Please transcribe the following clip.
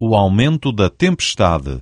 o aumento da tempestade.